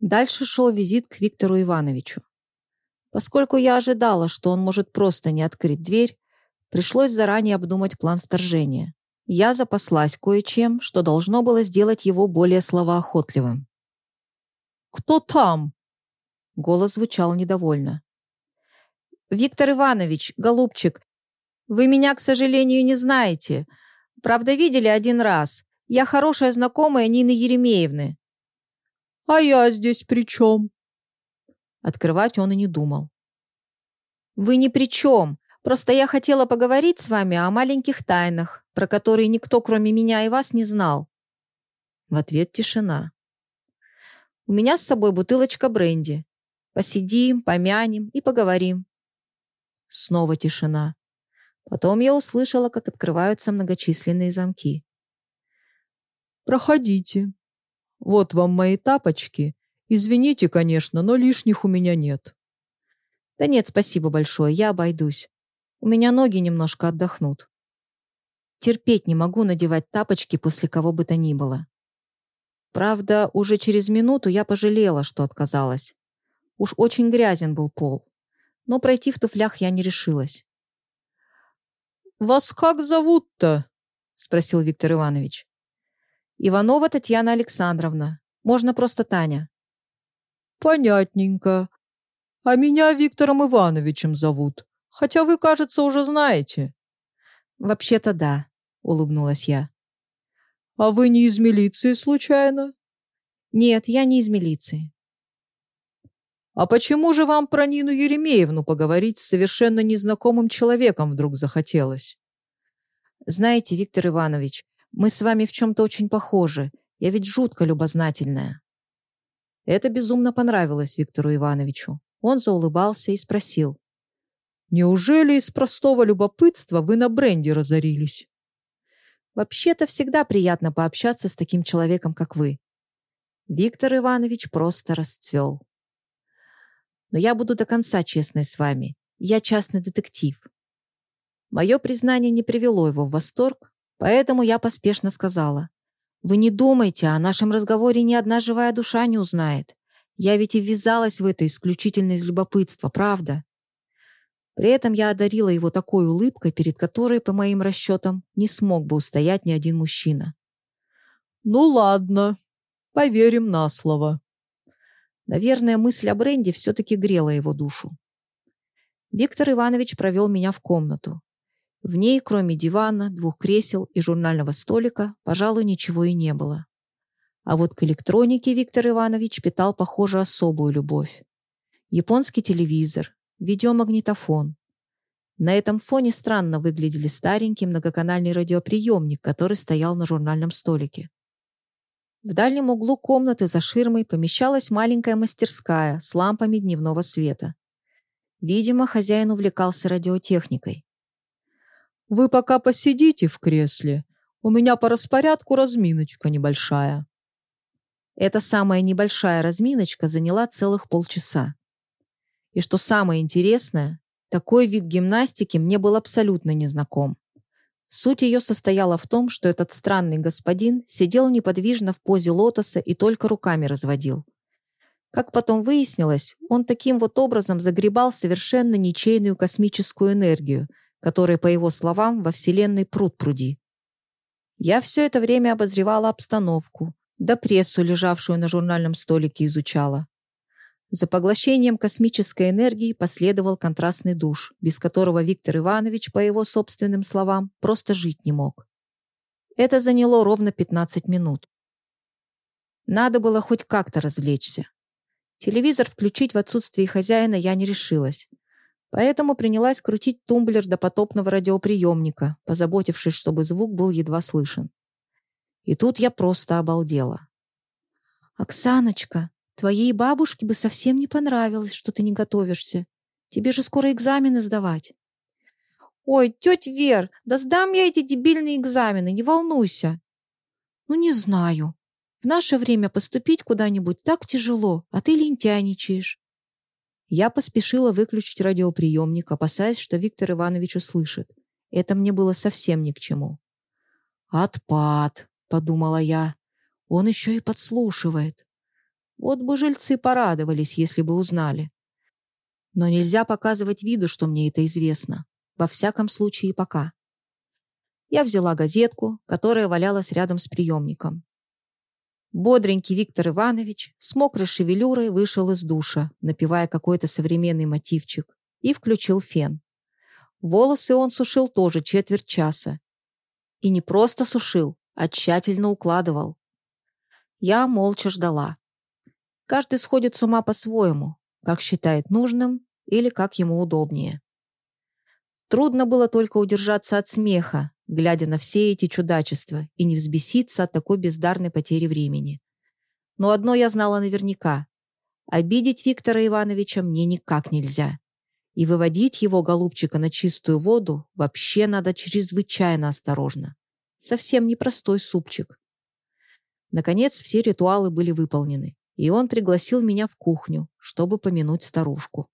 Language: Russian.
Дальше шел визит к Виктору Ивановичу. Поскольку я ожидала, что он может просто не открыть дверь, пришлось заранее обдумать план вторжения. Я запаслась кое-чем, что должно было сделать его более словоохотливым. «Кто там?» Голос звучал недовольно. «Виктор Иванович, голубчик, вы меня, к сожалению, не знаете. Правда, видели один раз. Я хорошая знакомая Нины Еремеевны. «А я здесь при чем?» Открывать он и не думал. «Вы ни при чем. Просто я хотела поговорить с вами о маленьких тайнах, про которые никто, кроме меня и вас, не знал». В ответ тишина. «У меня с собой бутылочка бренди. Посидим, помянем и поговорим». Снова тишина. Потом я услышала, как открываются многочисленные замки. «Проходите», вот вам мои тапочки. Извините, конечно, но лишних у меня нет. Да нет, спасибо большое, я обойдусь. У меня ноги немножко отдохнут. Терпеть не могу надевать тапочки после кого бы то ни было. Правда, уже через минуту я пожалела, что отказалась. Уж очень грязен был пол. Но пройти в туфлях я не решилась. «Вас как зовут-то?» — спросил Виктор Иванович. Иванова Татьяна Александровна. Можно просто Таня. Понятненько. А меня Виктором Ивановичем зовут. Хотя вы, кажется, уже знаете. Вообще-то да, улыбнулась я. А вы не из милиции случайно? Нет, я не из милиции. А почему же вам про Нину Еремеевну поговорить с совершенно незнакомым человеком вдруг захотелось? Знаете, Виктор Иванович, мы с вами в чем-то очень похожи. Я ведь жутко любознательная». Это безумно понравилось Виктору Ивановичу. Он заулыбался и спросил. «Неужели из простого любопытства вы на бренде разорились?» «Вообще-то всегда приятно пообщаться с таким человеком, как вы». Виктор Иванович просто расцвел. «Но я буду до конца честной с вами. Я частный детектив». Мое признание не привело его в восторг, Поэтому я поспешно сказала. «Вы не думайте, о нашем разговоре ни одна живая душа не узнает. Я ведь и ввязалась в это исключительно из любопытства, правда?» При этом я одарила его такой улыбкой, перед которой, по моим расчетам, не смог бы устоять ни один мужчина. «Ну ладно, поверим на слово». Наверное, мысль о бренде все-таки грела его душу. Виктор Иванович провел меня в комнату. В ней, кроме дивана, двух кресел и журнального столика, пожалуй, ничего и не было. А вот к электронике Виктор Иванович питал, похоже, особую любовь. Японский телевизор, видеомагнитофон. На этом фоне странно выглядели старенький многоканальный радиоприемник, который стоял на журнальном столике. В дальнем углу комнаты за ширмой помещалась маленькая мастерская с лампами дневного света. Видимо, хозяин увлекался радиотехникой. Вы пока посидите в кресле. У меня по распорядку разминочка небольшая. Эта самая небольшая разминочка заняла целых полчаса. И что самое интересное, такой вид гимнастики мне был абсолютно незнаком. Суть ее состояла в том, что этот странный господин сидел неподвижно в позе лотоса и только руками разводил. Как потом выяснилось, он таким вот образом загребал совершенно ничейную космическую энергию, которые, по его словам, во Вселенной пруд пруди. Я все это время обозревала обстановку, да прессу, лежавшую на журнальном столике, изучала. За поглощением космической энергии последовал контрастный душ, без которого Виктор Иванович, по его собственным словам, просто жить не мог. Это заняло ровно 15 минут. Надо было хоть как-то развлечься. Телевизор включить в отсутствие хозяина я не решилась. Поэтому принялась крутить тумблер до потопного радиоприемника, позаботившись, чтобы звук был едва слышен. И тут я просто обалдела. «Оксаночка, твоей бабушке бы совсем не понравилось, что ты не готовишься. Тебе же скоро экзамены сдавать». «Ой, тетя Вер, да сдам я эти дебильные экзамены, не волнуйся». «Ну, не знаю. В наше время поступить куда-нибудь так тяжело, а ты лентяйничаешь. Я поспешила выключить радиоприемник, опасаясь, что Виктор Иванович услышит. Это мне было совсем ни к чему. «Отпад», — подумала я. «Он еще и подслушивает. Вот бы жильцы порадовались, если бы узнали. Но нельзя показывать виду, что мне это известно. Во всяком случае, пока. Я взяла газетку, которая валялась рядом с приемником. Бодренький Виктор Иванович с мокрой шевелюрой вышел из душа, напевая какой-то современный мотивчик, и включил фен. Волосы он сушил тоже четверть часа. И не просто сушил, а тщательно укладывал. Я молча ждала. Каждый сходит с ума по-своему, как считает нужным или как ему удобнее. Трудно было только удержаться от смеха, глядя на все эти чудачества, и не взбеситься от такой бездарной потери времени. Но одно я знала наверняка. Обидеть Виктора Ивановича мне никак нельзя. И выводить его, голубчика, на чистую воду вообще надо чрезвычайно осторожно. Совсем непростой супчик. Наконец, все ритуалы были выполнены, и он пригласил меня в кухню, чтобы помянуть старушку.